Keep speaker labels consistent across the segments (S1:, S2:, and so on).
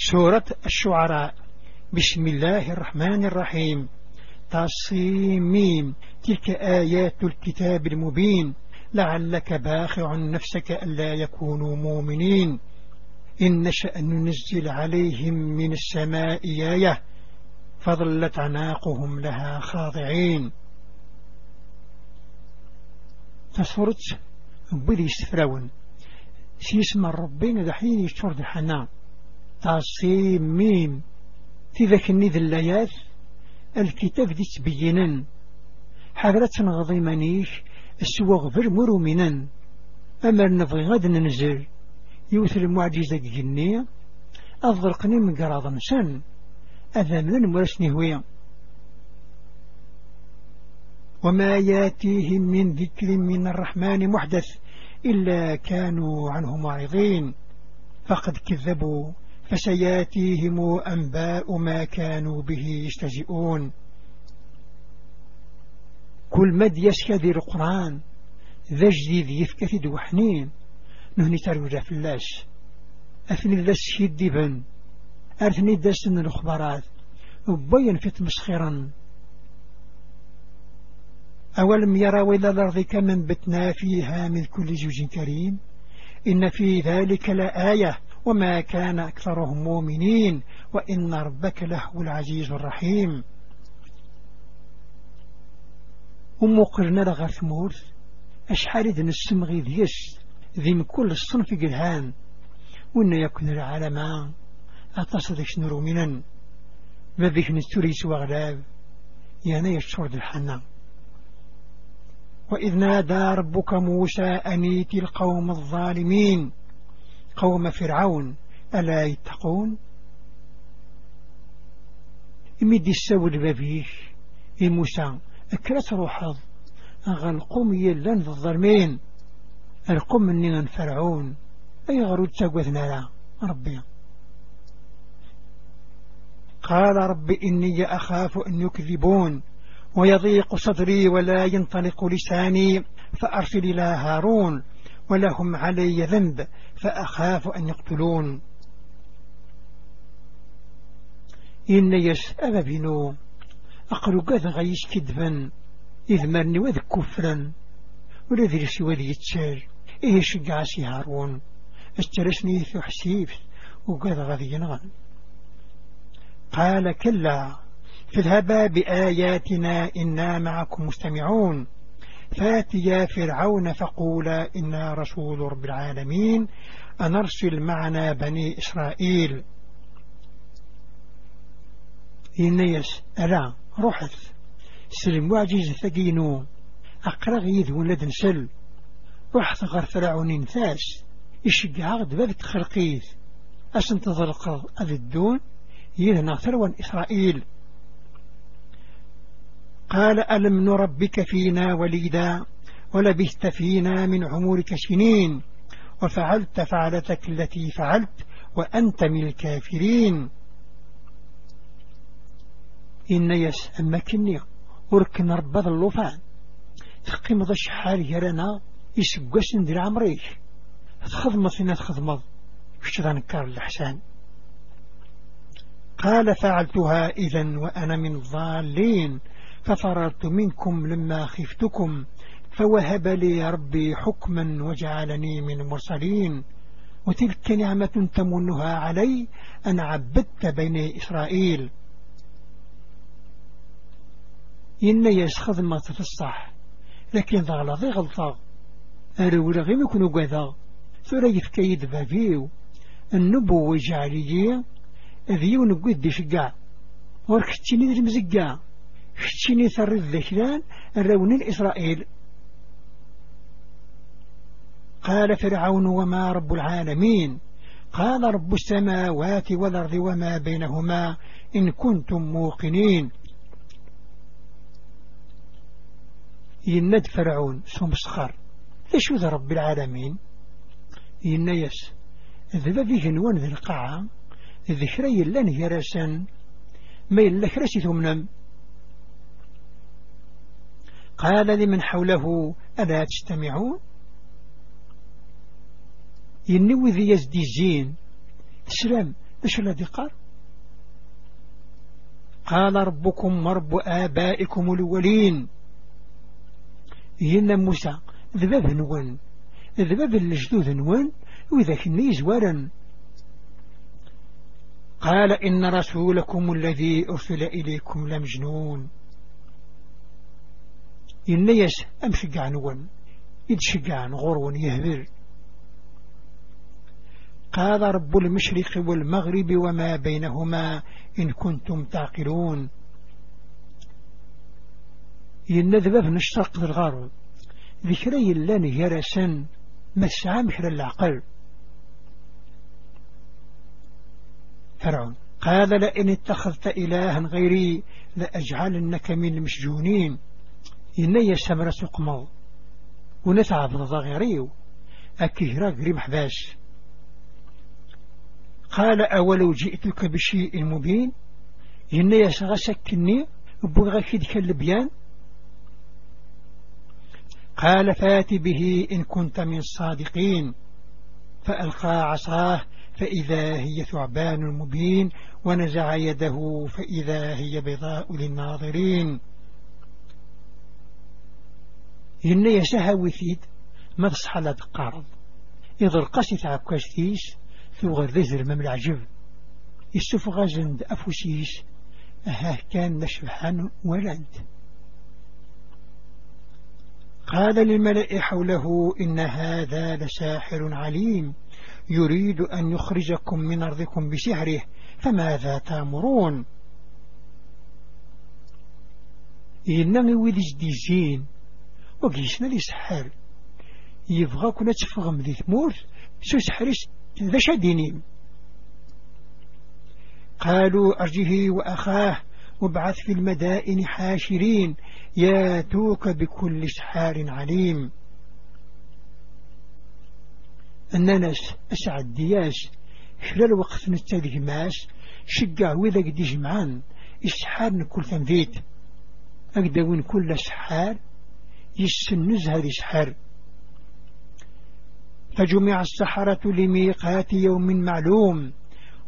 S1: سورة الشعراء. بسم الله الرحمن الرحيم. تصيميم تلك آيات الكتاب المبين. لعلك باخع نفسك ألا يكونوا مؤمنين. إن نشأ ننزل عليهم من السماء آية فظلت عناقهم لها خاضعين. تصورت بلي سفرون سيسمى الربين دحين يشتر دحنا تصيم ميم في ذاك النيذ الليات الكتاب دي تبينا حضرة غضي منيش السوا غفر مرومنا أما نبغي غد ننزل. يوث المعجزة جنية. أضرقني من قراض أذا من مرسني هوية وما ياتيهم من ذكر من الرحمن محدث إلا كانوا عنه معرضين. فقد كذبوا. فسياتيهم أنباء ما كانوا به يستهزئون كل مد يسكذي القرآن ذا جديد يفكث دوحنين. نهني تروجع في اللاس أثني اللاس يدبن أرثني داسن الأخبارات وبين في تمسخرا أولم يروا إلى الأرض كمن بتنا فيها من كل زوج كريم؟ إن في ذلك لآية. وما كان أكثرهم مؤمنين وإن ربك لهو العزيز الرحيم. ومقرنا لغا ثمورث أشحال إذن السمغي ذيس ذي كل الصنف قلهان. وإن يكون العالم أتصدق شنرو ما ذيك نستوريس وغلاب يعني يشتر الحنان وإذ نادى ربك موسى أنيت القوم الظالمين قوم فرعون ألا يتقون؟ إمدي السود بابيش إي موسى أكرت روحض أغا القوم يلان ذا الظلمين القوم مني فرعون أي غرود تقوثنا لا ربي. قال رب إني أخاف أن يكذبون ويضيق صدري ولا ينطلق لساني فأرسل إلى هارون ولهم علي ذنب. فأخاف أن يقتلون. إن يسأل بنو أقل قد غيش كذبا إذ مرني وذ كفرا ولذي سوى ذي يتشار إيه شقع سي هارون استرسني في حسيف وقد غذي ينغن. قال كلا فاذهبا بآياتنا إنا معكم مستمعون. فاتيا فرعون فقولا إنا رسول رب العالمين أنرسل معنا بني إسرائيل. إنيس ألا رحت سلم واجز ثقينو أقرغ يذو لدن سل رحت غير فرعون انثاس يشقع غد بابت خلقيث. أسن تظلق أذي الدون يهنا ثروان إسرائيل. قال ألم نربك فينا وليدا ولبثت فينا من عمرك سنين وفعلت فعلتك التي فعلت وأنت من الكافرين. إن يس أمكني وركن ربض اللوفان تقيم ذا الشحال يرانا يسقس ندير عمريش تخضمض فينا تخضمض وش ذنكر الحسان قال فعلتها إذا وأنا من الضالين ففررت منكم لما خفتكم فوهب لي ربي حكما وجعلني من المرسلين. وتلك نعمة تمنها علي أن عبدت بين إسرائيل. إن يسخذ ما تفصح لكن ضغلظي غلطة. أرول غيم يكون قذا. ثرى يفكيد بابيو النبو وجعلي ذيو نقود شقع وركتيني ذي كتشيني ثرد ذكران الرون إسرائيل قال فرعون وما رب العالمين؟ قال رب السماوات والأرض وما بينهما إن كنتم موقنين. يند فرعون ثم سخر ليش ذا رب العالمين؟ ينيس ذبا فيه نوان ذي القاعة ذكري لن يرسن ما يلك رسي ثمنم. قال لمن حوله ألا تستمعون ينوي ذي يزدي الزين تسلم إيش الذي قال قال ربكم ورب آبائكم الأولين. هنا موسى ذباب نون ذباب الجدود نون وإذا كني زوارا قال إن رسولكم الذي أرسل إليكم لمجنون. إنيس أمشقع نون إذ شقع غرو يهبر. قال رب المشرق والمغرب وما بينهما إن كنتم تعقلون. ينذب في نشترق الغار ذكري اللان يرسن مسعى مشر العقل. فرعون قال لئن اتخذت إلها غيري لأجعلنك من المسجونين إني سمر سقمض ونتعب ضغيريو أكهرا قريب حباس قال أولو جئتك بشيء مبين؟ إن يسغى سكني بغى كدك اللبيان قال فات به إن كنت من الصادقين فألقى عصاه فإذا هي ثعبان مبين ونزع يده فإذا هي بيضاء للناظرين. إن يسهى ثيد ما تصحى لا تقارض إذا القاسي تعكاش ثيس ثوغر ذي زرمم العجب يسوف غازند أفوسيس أهاه كان نشبحان ولد. قال للملأ حوله إن هذا لساحر عليم. يريد أن يخرجكم من أرضكم بسحره فماذا تأمرون؟ إنني ويدج ديزين وقيسنا لي سحر. يبغى كنا تفغم ذي ثمور سو سحرس ذا شديني قالوا أرجه وأخاه وابعث في المدائن حاشرين ياتوك بكل سحار عليم. الناس أسعد دياس خلال وقت نتاذي ماس شقع وإذا قد يجمعان إسحار كل تنفيت. أقدوين كل سحار يسنز هذه سحار فجمع السحرة لميقات يوم معلوم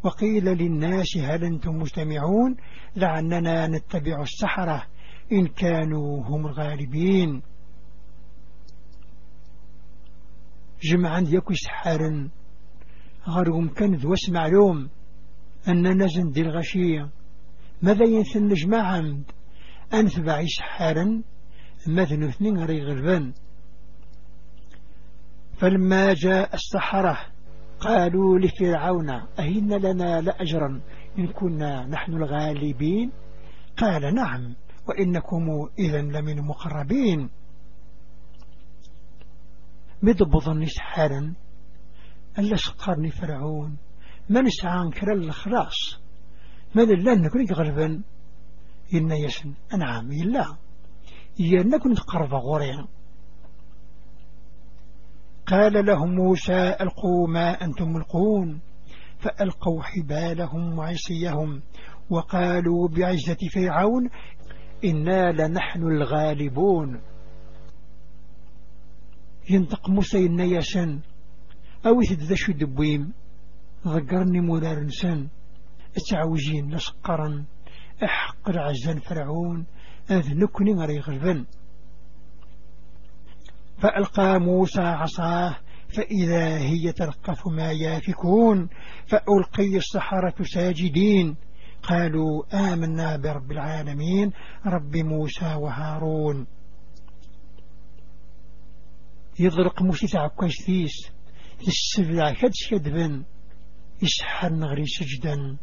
S1: وقيل للناس هل أنتم مجتمعون؟ لعننا نتبع السحرة إن كانوا هم الغالبين. جمعا يكو سحارا غرهم كان ذوس معلوم أننا زند الغشية. ماذا ينثن عمد أنثبع سحارا ماذا اثنين غري غلبان. فلما جاء السحرة قالوا لفرعون أهن لنا لأجرا إن كنا نحن الغالبين؟ قال نعم وإنكم إذا لمن مقربين مدبضا سحارا ألا سقرني فرعون. ما نسعى كرا الخلاص ماذا لا نكون غربا إن يسن. أنعام إلا. إيا نكون تقرب غوريا قال لهم موسى ألقوا ما أنتم ملقون. فألقوا حبالهم وعصيهم وقالوا بعزة فرعون إنا لنحن الغالبون. ينطق موسى النياسا أو يتدشو دبويم؟ ذكرني مرار نسان أتعوجين لسقرا احقر عزان فرعون. أذنكني غري غلبا فألقى موسى عصاه فإذا هي تلقف ما يافكون فألقي السحرة ساجدين. قالوا آمنا برب العالمين رب موسى وهارون. يضرق موسى تعكوش ثيس السبع كدش يدبن يسحر نغري سجدا.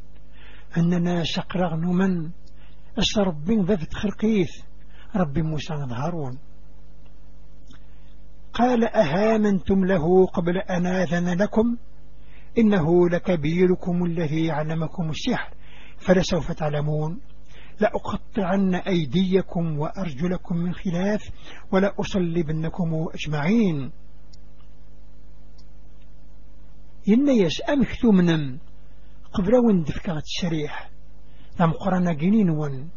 S1: أننا سقرغ نمن أس ربي ذات خرقيث ربي موسى هارون. قال أهامنتم له قبل أن آذن لكم؟ إنه لكبيركم الذي علمكم السحر فلسوف تعلمون. لأقطعن أيديكم وأرجلكم من خلاف ولأصلبنكم أجمعين. إن يسأم كثمنا قبل وندفك الشريح. نعم قرنا جنين ون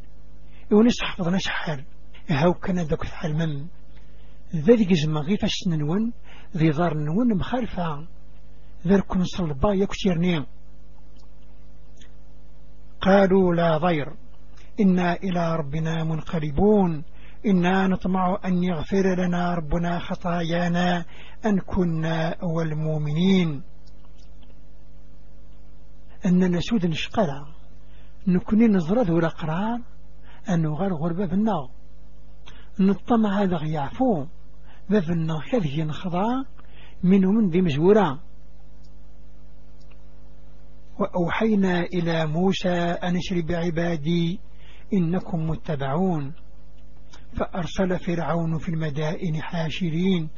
S1: ونسحفظ نسحر هاو كان ذاك الحلمم ذلك زمغي فاش نون ذي ظار نون مخالفة. ذلك نصل با يكتيرني قالوا لا ضير. إنا إلى ربنا منقلبون. إنا نطمع أن يغفر لنا ربنا خطايانا أن كنا أول المؤمنين. أننا سود نشقلا نكوني نزرد ولا قرار أنه غير غربة بالنار نطمع هذا باب النار هذه نخضع منه من ذي مزورة وأوحينا إلى موسى أن اشرب عبادي إنكم متبعون. فأرسل فرعون في المدائن حاشرين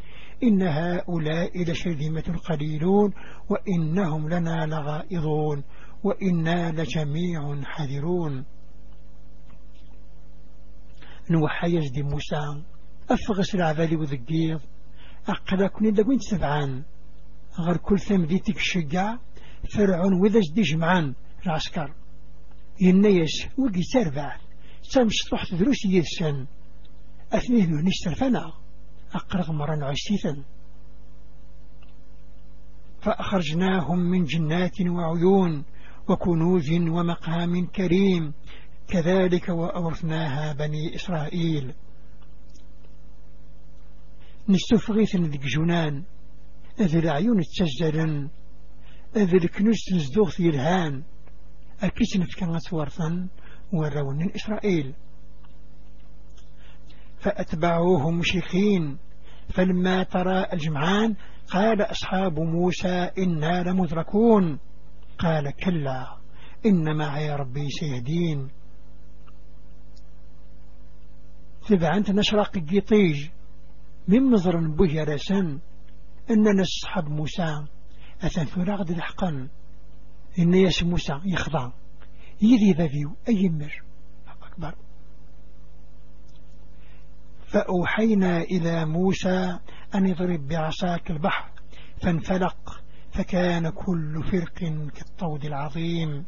S1: إن هؤلاء لشرذمة قليلون وإنهم لنا لغائظون وإنا لجميع حذرون نوحى يجدي موسى أفغس العبالي وذقيض دا كنت سبعان غير كل ثمديتك الشقع فرعون وذا جدي جمعان. العسكر. ينيش وقي سربع. سامش تروح دروس يدسن أثنيه نشتر فنا أقرغ مرة عشيثا فأخرجناهم من جنات وعيون. وكنوز ومقام كريم. كذلك وأورثناها بني إسرائيل. نستفغيث ذيك جنان. أذي العيون تسجلا أذي الكنوز تنزدوغ الهان أكيس نفكا ورثا وراون إسرائيل. فأتبعوهم مشركين فلما ترى الجمعان قال أصحاب موسى إنا لمدركون. قال كلا إن معي ربي سيهدين. أنت نشرق الجيطيج من مزر به رسن أننا نصحب موسى. أثن فراغد الحقا إن ياس موسى يخضع. يذي ذذيو أي مر. أكبر. فأوحينا إلى موسى أن يضرب بعصاك البحر فانفلق. فكان كل فرق كالطود العظيم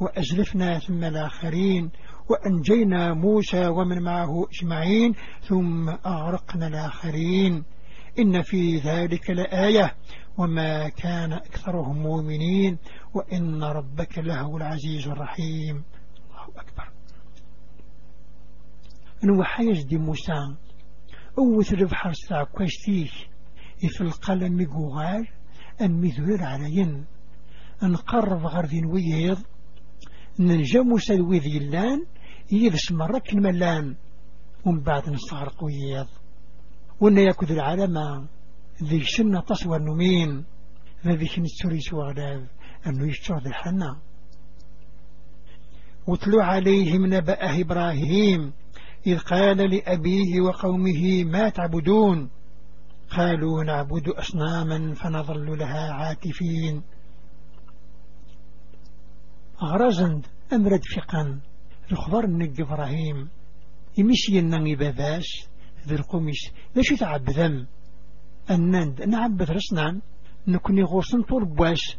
S1: وأزلفنا ثم الآخرين وأنجينا موسى ومن معه أجمعين ثم أغرقنا الآخرين. إن في ذلك لآية وما كان أكثرهم مؤمنين وإن ربك له العزيز الرحيم. الله أكبر. نوحى يجدي موسى أوث البحر ساعة كويستيه في القلم يقوغال أن مذور عليين نقرب غرذين ويهيض ننجا موسى الوذي اللان يذس مرك الملان ومن بعد نستغرق ويهيض وأن يأكد العالم ذي سنة تصوى النمين ذي نستوري سوغلاب أنه يشتر ذي الحنة واتلو عليهم نبأ إبراهيم إذ قال لأبيه وقومه ما تعبدون؟ قالوا نعبد أصناما فنظل لها عاكفين. غرزند أمرد فقا الخبر من إبراهيم. يمشي النغي باباش ذي القمش ليش يتعبذم أنند نعبد رسنا نكوني غوصن طول بواش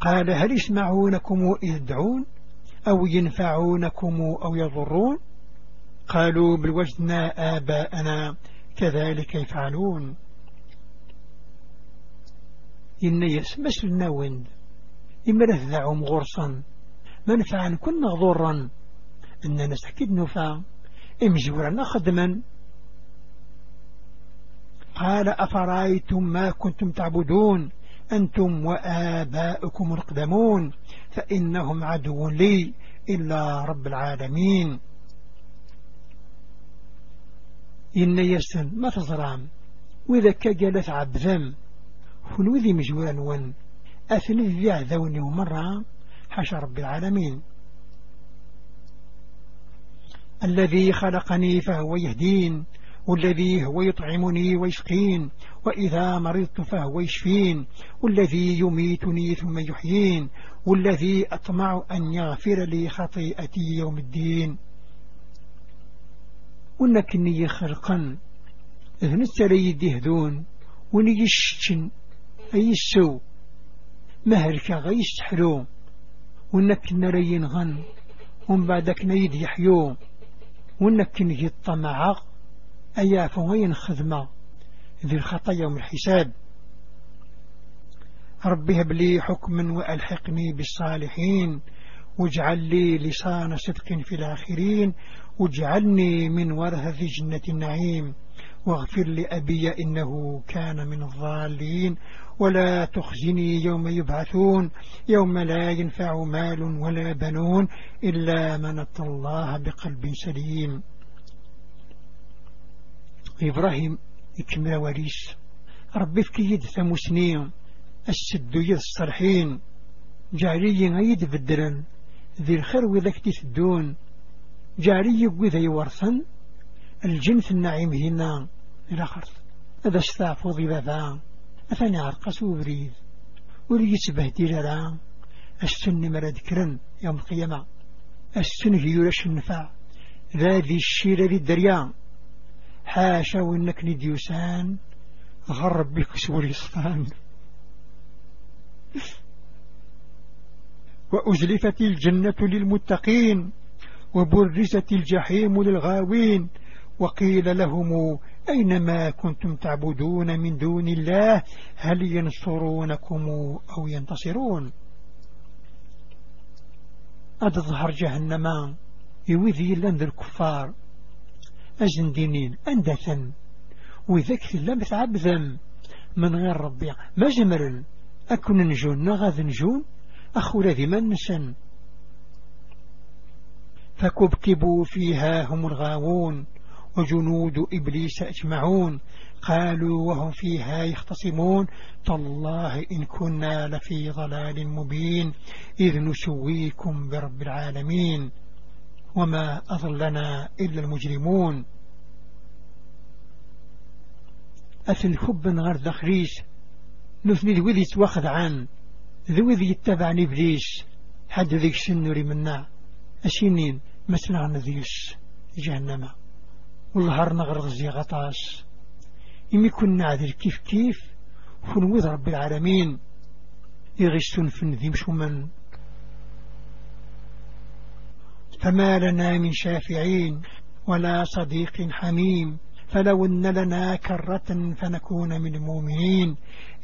S1: قال هل يسمعونكم إذ دعون أو ينفعونكم أو يضرون؟ قالوا بل وجدنا آباءنا كذلك يفعلون. إن يسمس وند إما ذعهم غرصا منفعا كنا ضرا. أننا سكد نفع امجورا خدما. قال أفرأيتم ما كنتم تعبدون؟ أنتم وآباؤكم القدمون. فإنهم عدو لي إلا رب العالمين. إن يسن ما تزرام وإذا كجلت عبذم فنوذي مجورا ون. أثني ذي عذوني ومرة حشى رب العالمين. الذي خلقني فهو يهدين والذي هو يطعمني ويسقين وإذا مرضت فهو يشفين. والذي يميتني ثم يحيين والذي أطمع أن يغفر لي خطيئتي يوم الدين. ونكني خلقا إذن السري يدهدون ونيشتن أي السو مهرك غيش تحلو ونكن رين غن ومن بعدك نيد يحيو ونكن الطمع أيا فوين خدمة ذي الخطايا يوم الحساب. رب هب لي حكما وألحقني بالصالحين واجعل لي لسان صدق في الآخرين واجعلني من ورثة جنة النعيم. واغفر لأبي إنه كان من الضالين ولا تخزني يوم يبعثون. يوم لا ينفع مال ولا بنون إلا من اتى الله بقلب سليم. إبراهيم يكمل وليس ربي في كيد ثمسنين السد يد الصرحين جعلي غيد بدرا ذي الخير وذاك تسدون جعلي وذا يورثن الجنس النعيم هنا. إلى خرط هذا استعفو ضبابا أثنى عرقس وبريد ولي يتبهدي لرا السن مراد كرن يوم القيامة. السن هيولش النفع ذي الشيرة ذي الدريا. حاشا وإنك نديوسان. غرب بك سوري صفان وأزلفت الجنة للمتقين وبرزت الجحيم للغاوين وقيل لهم أينما كنتم تعبدون من دون الله؟ هل ينصرونكم أو ينتصرون؟ أتظهر جهنم يوذي لند الكفار. أجن دينين أندثا وذاك لم تعبذا من غير ربي؟ ما جمر أكون نجون؟ نغاذ نجون؟ أخو الذي من نسن فكبكبوا فيها هم الغاوون وجنود إبليس أجمعون. قالوا وهم فيها يختصمون. تالله إن كنا لفي ضلال مبين إذ نسويكم برب العالمين. وما أضلنا إلا المجرمون. أثن حب غير دخريس نثني ذوذي توخذ عن. ذوذي يتبع إبليس حد ذيك سنوري منا. أسينين مثل ذيش. جهنم. والهار نغرض زي غطاس إمي كنا عذر كيف كيف؟ فنوذ رب العالمين. يغشتون في ذي مشومن. فما لنا من شافعين ولا صديق حميم. فلو أن لنا كرة فنكون من المؤمنين.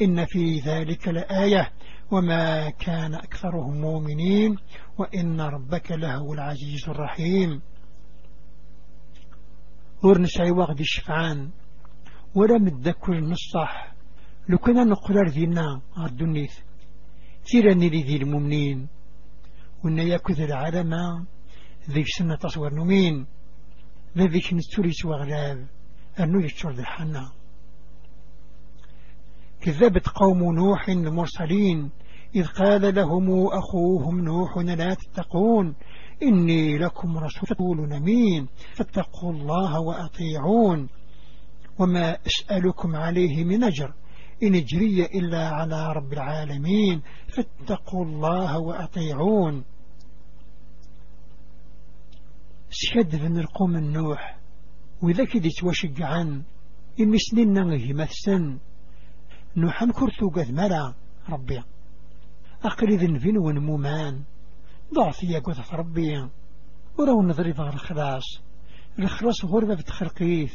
S1: إن في ذلك لآية. وما كان أكثرهم مؤمنين وإن ربك لهو العزيز الرحيم. ورنسعي وغد الشفعان ولا مدكر النصح لو كنا نقرر ذينا الدنيث تيراني لذي المؤمنين وإن يأكذ العالم ذيك سنة تصور نمين ذيك نستوريس وغلاب أنه يشتر ذي حنا كذبت قوم نوح المرسلين إذ قال لهم أخوهم نوح لا تتقون إني لكم رسول أمين فاتقوا الله وأطيعون. وما أسألكم عليه من أجر إن أجري إلا على رب العالمين فاتقوا الله وأطيعون. سيد بن القوم النوح وإذا كدت وشجعا إمي سنين نغيه مثسن نوحا كرثو قد ملا ربي. أقرذ نفين ونمومان ضعف يا قوة ربي. ورو نظري ظهر الخلاص. الخلاص غربة بتخرقيث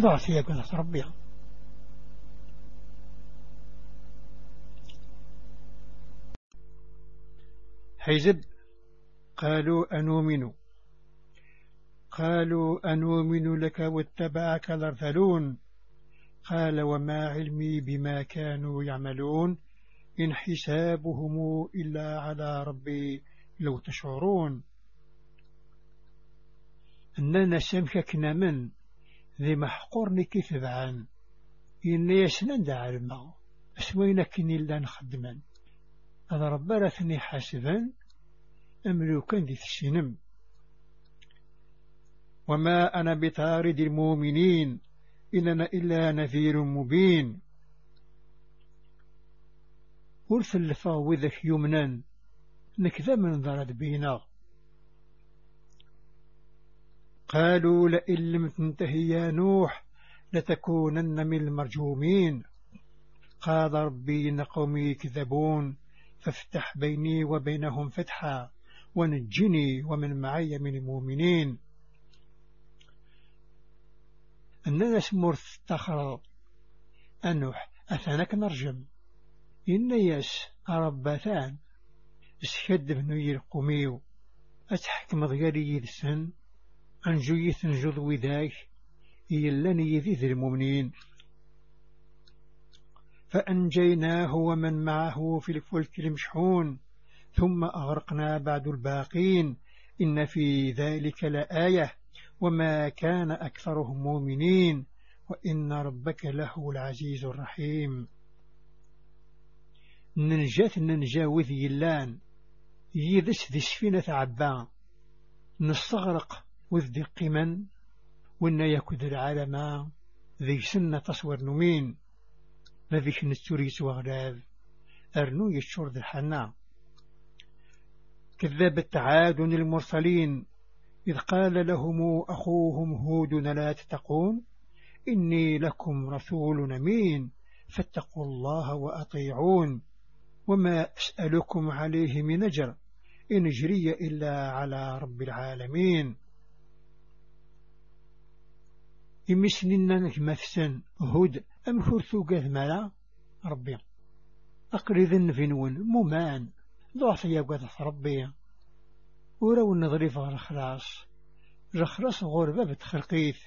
S1: ضعف يا قوة ربي. حيزب قالوا أنؤمن. قالوا أنؤمن لك واتبعك الأرذلون. قال وما علمي بما كانوا يعملون. إن حسابهم إلا على ربي لو تشعرون. أننا سمككنا من ذي محقورني كيف بعان. إني يسنن دع الماء. أسوينا كني إلا نخدما. هذا رب رثني حاسبا أملو كان ذي السنم وما أنا بطارد المؤمنين. إننا إلا نذير مبين. ورث اللفا وذك يمنان نكذا من ضرد بينا. قالوا لئن لم تنتهي يا نوح لتكونن من المرجومين. قال ربي إن قومي يكذبون فافتح بيني وبينهم فتحا ونجني ومن معي من المؤمنين. أننا سمرت تخرى. أنوح أثنك نرجم إن ياس أرباتان إسكد بنو يرقميو أتحكم ضيالي يدسن أنجو يثنجض وذاك يلان يذيذ المؤمنين فأنجيناه ومن معه في الفلك المشحون ثم أغرقنا بعد الباقين. إن في ذلك لآية وما كان أكثرهم مؤمنين وإن ربك له العزيز الرحيم. ننجات ننجاوذ يلان. يدس ذي سفينة عبا. نستغرق وذ قمن وإن يكد العالم ذي سنة تصور نمين ذيك نستوريس وغلاب أرنو يشور ذي الحنا. كذبت عاد المرسلين. إذ قال لهم أخوهم هود لا تتقون. إني لكم رسول أمين. فاتقوا الله وأطيعون. وما أسألكم عليه من أجر إن جري إلا على رب العالمين. إمسننا نكمثسن هود أم فرثو ملا ربي أقرذ النفنون ممان ضعف قد ربي. ورو النظريف غير خلاص رخرص غربة بتخلقيث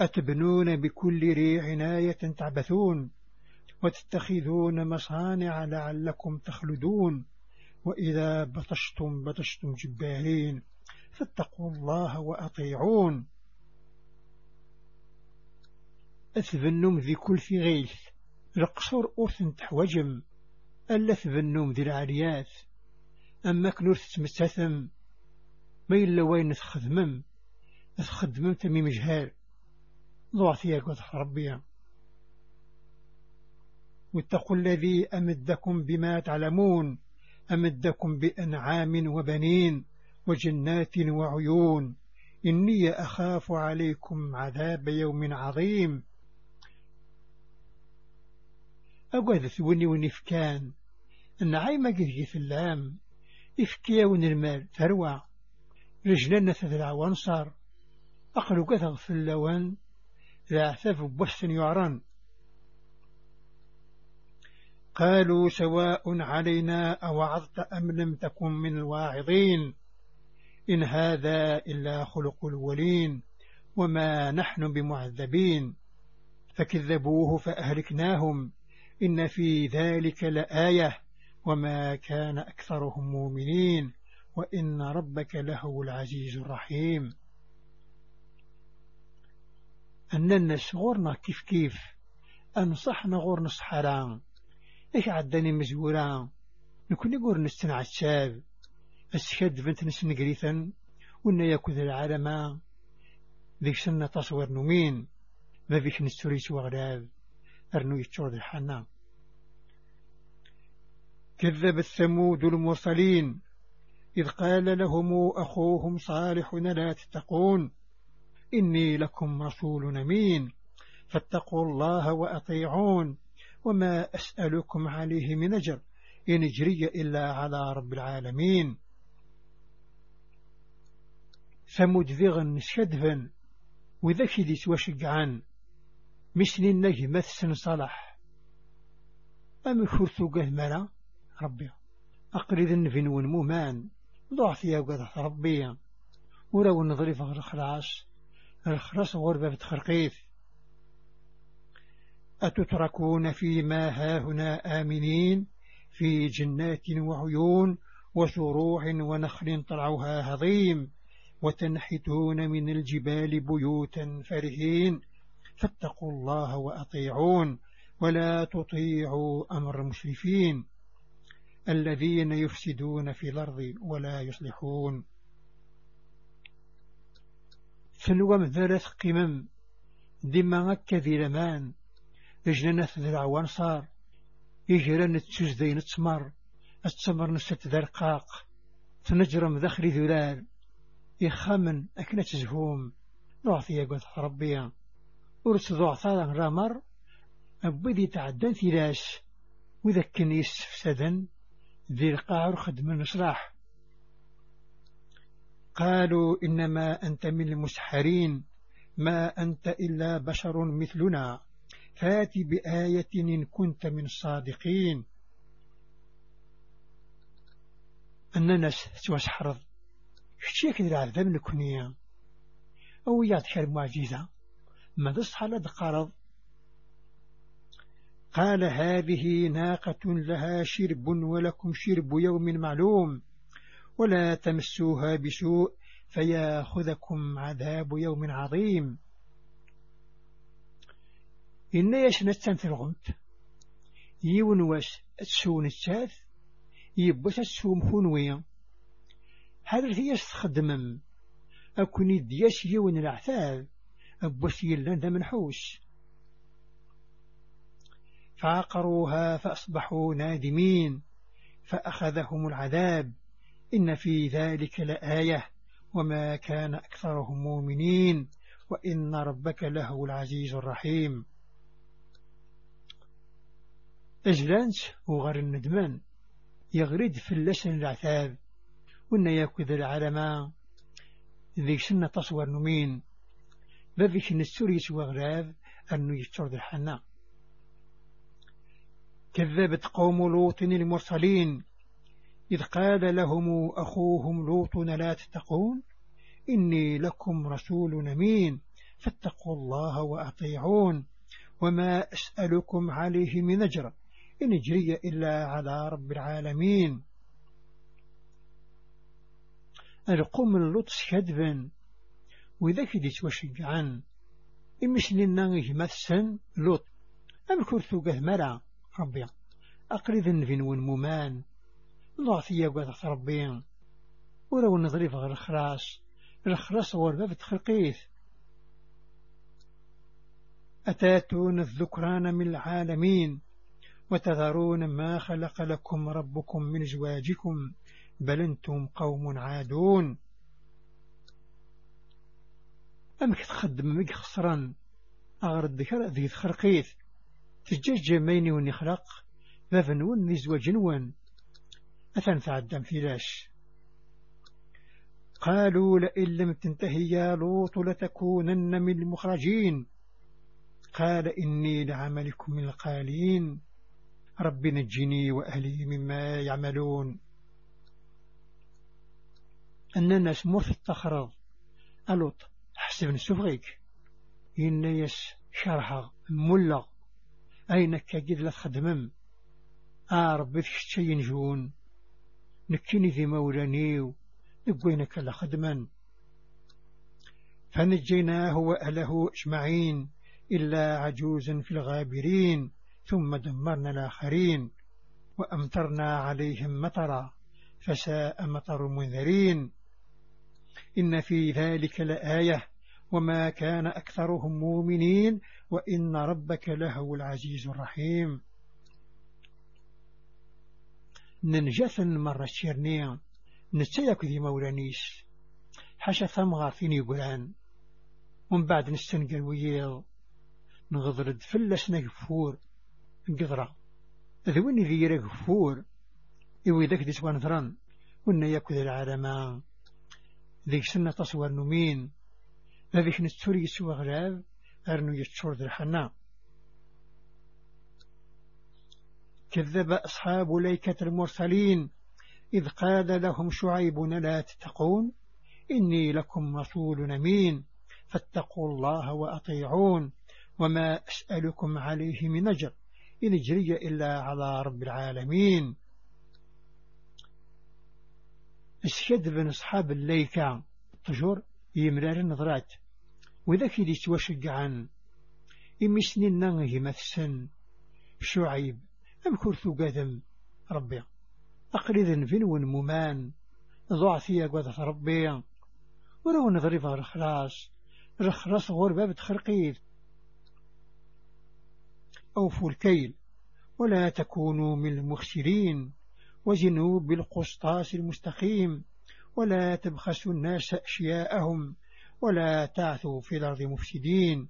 S1: أتبنون بكل ريع عناية تعبثون. وتتخذون مصانع لعلكم تخلدون. وإذا بطشتم بطشتم جبارين. فاتقوا الله وأطيعون. أثبنم ذي كل في غيث. رقصر أرث تحوجم. ألا ثبنم ذي العاليات أما كنور تتمتثم ما إلا وين تخدمم تخدمم تميم جهال. ضعتيك وتخربيا واتقوا الذي أمدكم بما تعلمون أمدكم بأنعام وبنين وجنات وعيون. إني أخاف عليكم عذاب يوم عظيم. أقول ثوني ونفكان. النعيمة قد في اللام. إفكيا ونرمال ثروة. رجلنا تذرع وانصار أقل قثغ في اللوان. ذا عثف بوحسن يعران قالوا سواء علينا أوعظت أم لم تكن من الواعظين. إن هذا إلا خلق الولين وما نحن بمعذبين. فكذبوه فأهلكناهم. إن في ذلك لآية. وما كان أكثرهم مؤمنين. وإن ربك له العزيز الرحيم. أننا صغورنا كيف كيف. أنصحنا غور نصحران إيش عدني مزوران نكون نقول نستنع الشاب. السكاد بنت نسنقريثا وإن يكون العالم. ذيك سنة تصور نمين ما فيك نستوريس وغلاب أرنو يتشور الحنان كذب الثمود المرسلين إذ قال لهم أخوهم صالح لا تتقون. إني لكم رسول أمين فاتقوا الله وأطيعون. وما أسألكم عليه من أجر إن اجري إلا على رب العالمين. ذغن شدفا وذاك دي وشقعان مثل النجمة صلاح أم فرثو قهمنا ربي أقرد النفن ونمومان ضعف يا قد ربي. ولو نظري فغر الخلاص. الخلاص غربة بتخرقيث أتتركون فيما هاهنا آمنين في جنات وعيون وثروع ونخل طلعها هضيم وتنحتون من الجبال بيوتا فرهين فاتقوا الله وأطيعون ولا تطيعوا أمر المسرفين الذين يفسدون في الأرض ولا يصلحون. فنوى مثلث قمم دما كذي لمان إجننا ذرع وانصار إجران التسوزدين التمر التمر نست ذرقاق تنجرم ذخري ذلال يخمن أكنة زهوم ضعفي يقول ربيا ورس ضعفا رامر. أبدي تعدان ثلاث. وإذا كان يستفسدن ذي القاعر خدم المصلاح قالوا إنما أنت من المسحرين. ما أنت إلا بشر مثلنا. فات بآية إن كنت من الصادقين أننا توسحرض شتي كذا العذاب نكونيا أو ياتك المعجزة ما تصحى لدقارض قال هذه ناقة لها شرب ولكم شرب يوم معلوم. ولا تمسوها بسوء فياخذكم عذاب يوم عظيم. إن يشنة تلغمت يون واش تسون التاث يبوس تسوم خنوية هذا هي تخدمم. أكوني دياش يون العثاب أبوس يلان ذا منحوس فعقروها فأصبحوا نادمين. فأخذهم العذاب. إن في ذلك لآية. وما كان أكثرهم مؤمنين. وإن ربك له العزيز الرحيم. أجلانت وغر الندمان يغرد في اللسن العثاب وإن يأكد العالم ذي سنة تصور نمين بذيك نستوريس وغراب أنه يتشرد الحناء كذبت قوم لوط المرسلين. إذ قال لهم أخوهم لوط لا تتقون إني لكم رسول أمين فاتقوا الله وأطيعون وما أسألكم عليه من أجر. إن اجري إلا على رب العالمين. القوم اللطس كذبا وإذا كدت وشجعا إمسن النانه مثسا لط. أم كرثو مرع ربي أقرذ النفن والممان. ضعفية قد ربي. ولو نظريف غير الخراس الخراس هو الباب تخلقيث. أتاتون الذكران من العالمين. وتذرون ما خلق لكم ربكم من زواجكم بل أنتم قوم عادون. أمك تخدم مك خسران؟ أغرد ذكر ذي خرقيث. تجج ميني ونخلق ذفن ونزوى جنوان. أتنفع الدم فيلاش قالوا لئن لم تنتهي يا لوط لتكونن من المخرجين. قال إني لعملكم من القالين. رب نجني وأهلي مما يعملون. أن الناس مرث التخرض ألوط. حسب نسوفغيك إن يس شرحة ملغ. أينك كجد لتخدمم آه ربي شي نجون نكيني ذي مولانيو. نقوينك لخدما فنجيناه وأهله أجمعين. إلا عجوزا في الغابرين. ثم دمرنا الآخرين وأمطرنا عليهم مطرا فساء مطر المنذرين. إن في ذلك لآية وما كان أكثرهم مؤمنين وإن ربك لهو العزيز الرحيم. ننجث مرة شيرنيا نتسيك ذي مولانيس حاشا ثمغار فيني يقولان ومن بعد نستنقل ويل. نغضرد فلس نغفور قضرة ذوين ذي يرغفور إوي ذاك دي سوان ثران وإن يأكل العالم. ذيك سنة تصور نمين ذيك نستوري سوى غراب أرنو يتشور ذي الحنا. كذب أصحاب ليكة المرسلين إذ قال لهم شعيب لا تتقون إني لكم رسول أمين فاتقوا الله وأطيعون وما أسألكم عليه من أجر. إن إلا على رب العالمين. السيد بن أصحاب الليكة تجور يمرار النظرات. وذاك اللي توشق إمي سنين نغه مثسن شعيب أم كرثو قدم ربي. أقرد نفن ونمومان ضعفية قدر ربي. ولو نظري فغر خلاص رخلاص غور باب تخرقيد أوفوا الكيل ولا تكونوا من المخسرين. وزنوا بالقسطاس المستقيم ولا تبخسوا الناس أشياءهم ولا تعثوا في الأرض مفسدين.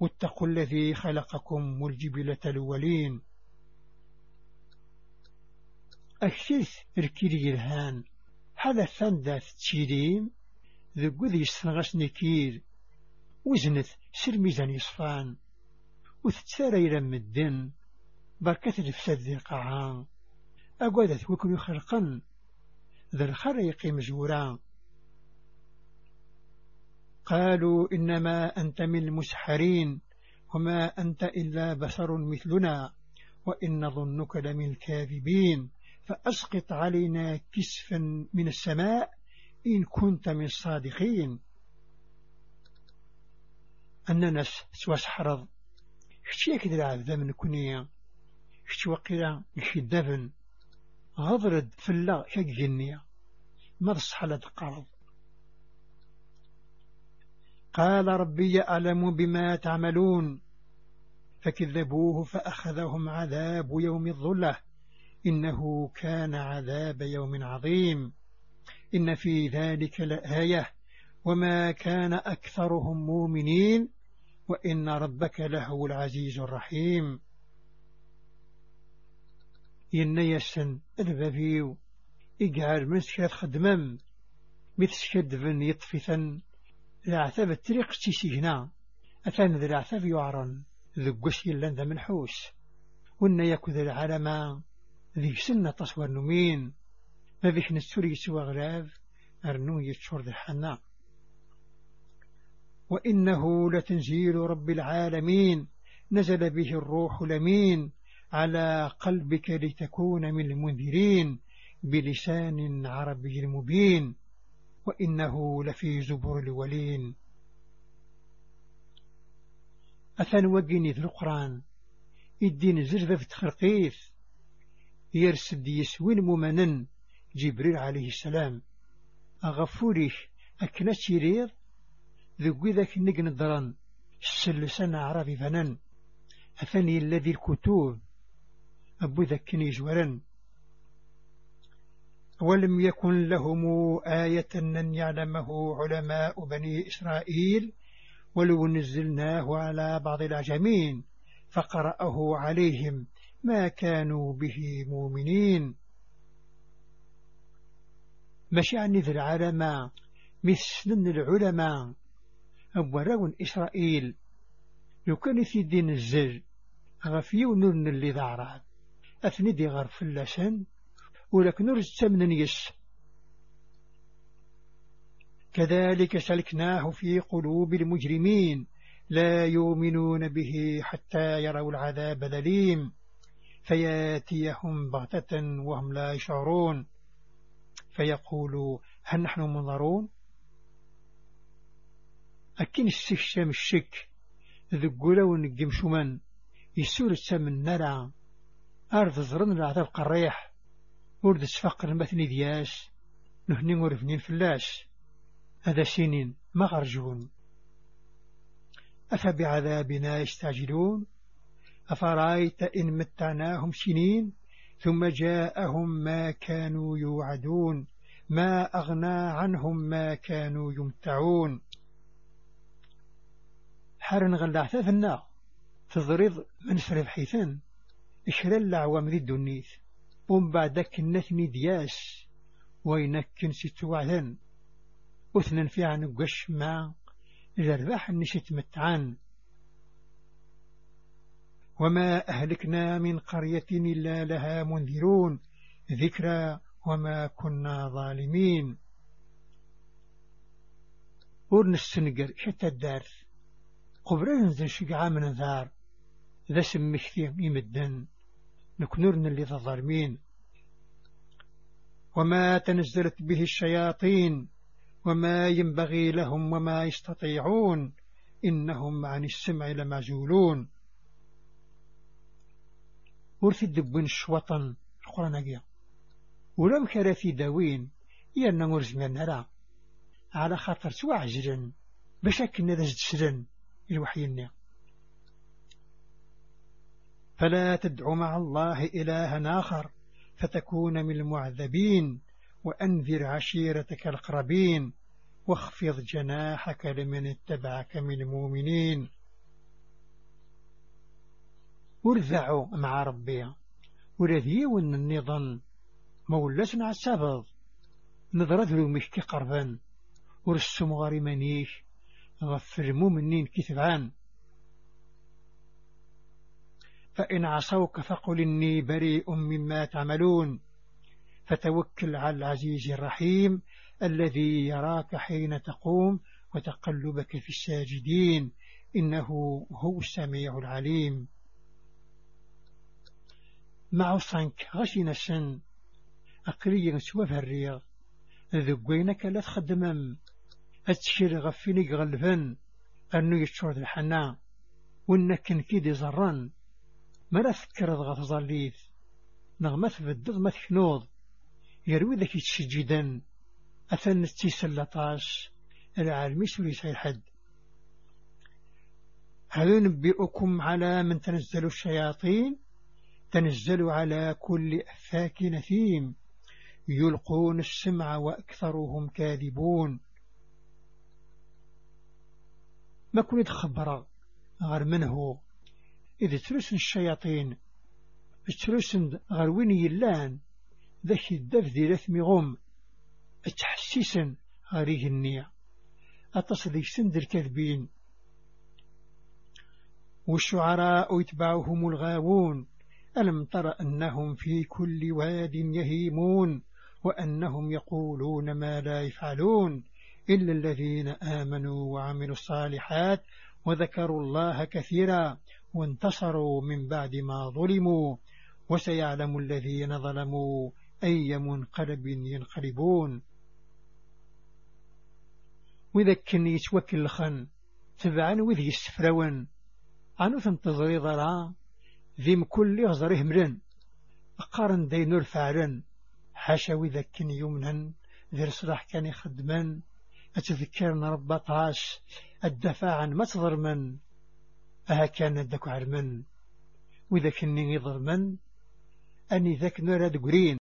S1: واتقوا الذي خلقكم والجبلة الأولين. أكثث ركيري الهان هذا ثندات تشيرين ذو ذي يستنغس نكير. وزنث سر ميزان يصفان. وتتسارى إلى مدن بركة الفساد ذي القاعة أقودت وكل خلقا ذا الخريق مجورا قالوا إنما أنت من المسحرين وما أنت إلا بشر مثلنا وإن ظنك لمن الكاذبين. فأسقط علينا كسفا من السماء إن كنت من الصادقين. أننا سواس حرض شتي كده العذاب من كنية شتي وقيلا يشدفن غضرد فلا شك جنية ما تصحى قرض قال ربي أعلم بما تعملون فكذبوه فأخذهم عذاب يوم الظلة إنه كان عذاب يوم عظيم إن في ذلك لآية وما كان أكثرهم مؤمنين وإن ربك لهو العزيز الرحيم. إن يسن البابيو إقعال مسكات خدمم مثل بن يطفثا العثاب التريق تيسيهنا. أثان ذي العثاب يعرن ذقش يلان ذا منحوس. وإن يكذ العالم ذي سنة تصور نمين. ما بيش نستوري سوى غلاف أرنو يتشور ذي حنا وإنه لتنزيل رب العالمين. نزل به الروح لمين على قلبك لتكون من المنذرين بلسان عربي مبين. وإنه لفي زبر الولين. أثن وقيني ذي القرآن. الدين زرفة تخرقيث. يرسد يسوين ممنن جبريل عليه السلام. أغفوريش أكنا تيرير ذو ذاك نقن دران السلسان عربي فنن أثني الذي الكتوب. أبو ذاك نيجورن ولم يكن لهم آية أن يعلمه علماء بني إسرائيل. ولو نزلناه على بعض العجمين فقرأه عليهم ما كانوا به مؤمنين. مشعني ذي العلماء مثل العلماء. أبوراون إسرائيل. كان في دين الزر. غفيو نورن اللي ضعرات أثني دي غرف اللسان. ولك نرز تمن يس كذلك سلكناه في قلوب المجرمين. لا يؤمنون به حتى يروا العذاب ذليم. فياتيهم بغتة وهم لا يشعرون. فيقولوا هل نحن منظرون؟ أكين السكشام الشك ذقولا ونقم شمان يسور السمن نرى أرض زرن العذاب قريح ورد سفقر المثني دياش نهني ورفنين فلاش هذا سنين ما غرجون. أفبعذابنا يستعجلون؟ أفرأيت إن متعناهم سنين ثم جاءهم ما كانوا يوعدون ما أغنى عنهم ما كانوا يمتعون. حارن غلع ثاثنا تضريض من فريض حيثان إشرال العوام ذي الدنيث ومن بعدك النثني دياس وينكن ستوعدن وثنن في عن قش مع الأرباح النشت متعان. وما أهلكنا من قرية إلا لها منذرون ذكرى وما كنا ظالمين. ورن السنقر شتى الدارث قبرين نزل شقعا من ذار ذا سمكتي يمدن نكنورن اللي ظالمين. وما تنزلت به الشياطين وما ينبغي لهم وما يستطيعون إنهم عن السمع لمعزولون. ورث دبن الشوطن القرآن أجيا ولم كرثي داوين يانا مرزمان نرى على خاطر سوى عجلا بشكل نذج سرن. الوحي النعم. فلا تدع مع الله إلها آخر فتكون من المعذبين وأنذر عشيرتك القربين واخفض جناحك لمن اتبعك من المؤمنين. ورذعوا مع ربي ورذيون النظام مولسنا السبب. نظرت له مشكي قربان ورسم منيش غف المؤمنين كثبان فإن عصوك فقل إني بريء مما تعملون. فتوكل على العزيز الرحيم الذي يراك حين تقوم وتقلبك في الساجدين. إنه هو السميع العليم. مع صنك غشنا السن أقريا سوى الرياض ذقينك لا تخدمم. أتشير غفيني غلفن أنه يتشور الحنا وإنك كيدي زران ما لا فكر ضغط ظليث نغمة بدض ما تكنوض يروي ذاك يتشجدا أثن التيسلطاش العالمي سوليس حد. هل نبئكم على من تنزل الشياطين؟ تنزل على كل أفاك نثيم يلقون السمع وأكثرهم كاذبون. ما كنت خبر غير منه. إذا ترسن الشياطين ترسن غير وين يلان ذاك الدف دي لثمي غم تحسيسا غير النية أتصل سند الكذبين والشعراء يتبعهم الغاوون ألم تر أنهم في كل واد يهيمون وأنهم يقولون ما لا يفعلون. إلا الذين آمنوا وعملوا الصالحات وذكروا الله كثيرا وانتصروا من بعد ما ظلموا. وسيعلم الذين ظلموا أي منقلب ينقلبون. وإذا كن يتوكل الخن تبعا وذي السفرون عنو تنتظري ضرا ذي مكل غزره ملن أقارن دينور فعلا حاشا وإذا كن يمنا ذي رصلاح كان يخدما أتذكرنا رب الدفاع عن ما تضرمن أها كان الدك عرمن وإذا كني ضرمن أني ذاك نرى قرين